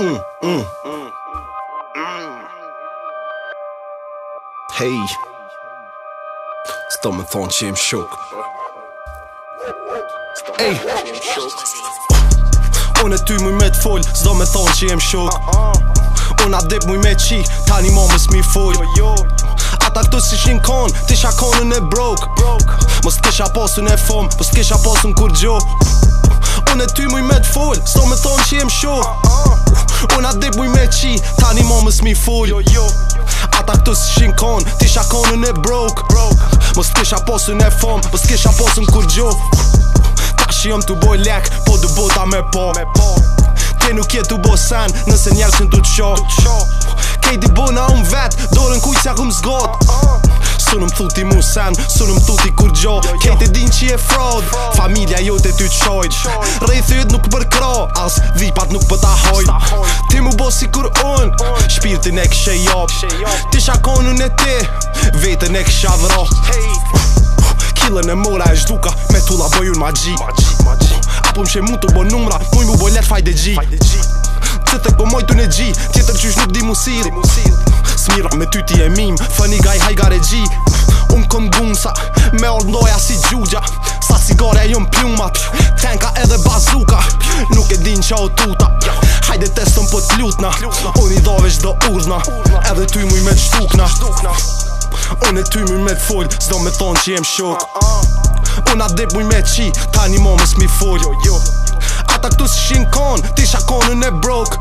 Mm, mm, mm, mm. Hej Sto me thonë që jem shok Ej Unë e ty muj me t'full Sdo me thonë që jem shok Unë a dip muj me qi Tani mo më mi full Ata këtu si shin kon, tisha konën e broke Mos t'kisha posu në e fom, mos t'kisha posu në kur gjo Unë e ty muj me t'full, s'to me thonë që jem shoh Unë a dip muj me qi, ta një momës mi full Ata këtu si shinkon, tisha ti e broke Mos kisha posën e fom, mos kisha posën kur gjo Ta shi jëm t'u boj lek, po du bota me po Ti nuk jetu bo sen, nëse njerë që n'tu t'sho Kej di bona unë vet, dorën kujtë se akum zgot Sunë më thuti mu sen, sunë më që je fraud Familia jo të ty të shojt Rej nuk për kro As vipat nuk për ta hojt Ti mu bo si kur un Shpirtin e kështë e jop Ti shakonu në ti Vetën e kështë avro Kilën e mora e shduka Me tulla boj unë ma gji Apo më shë mu të bo numra Muj mu boj lërë fajt e gji Të të këpëmoj po të në gji Tjetër qysh nuk di musir Smira me ty ti e mim Fëni gaj hajgare gji Unë këm bunë sa me ol si gjugja Sa sigore ju pjumat Tenka edhe bazuka Nuk e din qa o tuta Hajde teston po t'lutna Un i dhove shdo urna Edhe ty mu i me t'shtukna Un e ty mu i me t'foll Sdo me thonë që jem shok Un adep mu i me qi Ta një momës mi foll Ata këtu si shin kon Ti shakonën e brok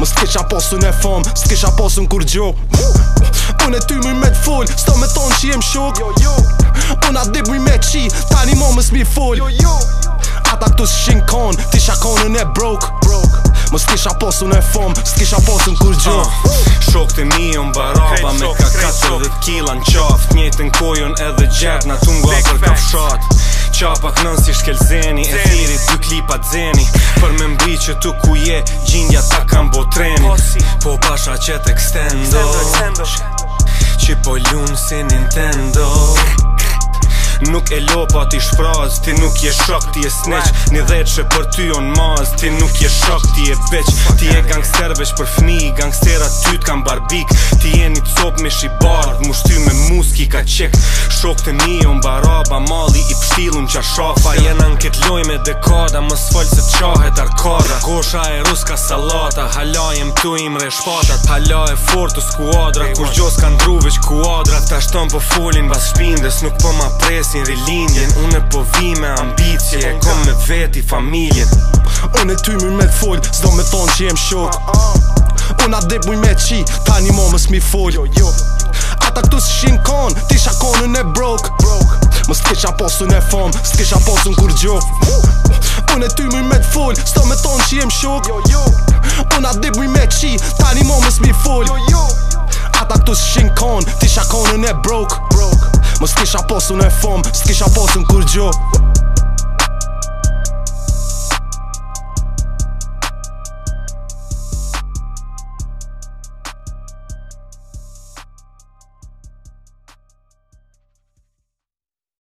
Më s'kisha posu e fom S'kisha posun kur gjo Un e ty mu i me t'foll Sdo me thon që jem shok Una dip mi me qi një mo më s'mi full yo, yo. Ata këtu s'shin konë, Ti shakonën e broke, broke. Mës t'kisha posun e fom S't'kisha posun kur gjo ah. Shok të mi unë baraba Me kakatë dhe t'kila në qaf Njëtën kojon edhe gjep Na t'u nga për kafshat Qapak nën si shkelzeni E thiri t'u klipa t'zeni Për me mbi që t'u ku je Gjindja ta kam bo treni Po pasha që t'ekstendo Që po lunë si Nintendo Nuk e lopa ti shfraz Ti nuk je shok ti je sneq Një dheqe për ty on maz Ti nuk je shok ti je beq Ti je gangster veç për fmi Gangstera ty t'kam barbik Ti je një cop me shibard Mushty me muski ka qek Shok të mi on baraba Mali i pshilun qa shafa Jena n'ket loj me dekada Më s'fall se t'qahet arkada Gosha e ruska salata Hala jem tu im re shpatat Hala e fortu skuadra Kur gjo kan druveç kuadra Ta shton po folin bas shpindes Nuk po ma presi si rilindjen Unë e po vi me ambicje E kom me veti familjen Unë e ty mërë me të folë Zdo me thonë që jem shok Unë atë debuj me qi Ta një momë s'mi folë jo, Ata këtu si shim konë Ti shakonën e brok Më s'kisha posu në fomë S'kisha posu në kur gjo Unë e ty mërë me të folë Zdo me thonë që jem shok jo, jo. Unë atë debuj me qi Ta një momë s'mi folë jo, jo. Ata këtu si shim konë Ti shakonën e brok Broke. Mos kisha posun e fom, s'kisha posun kur gjo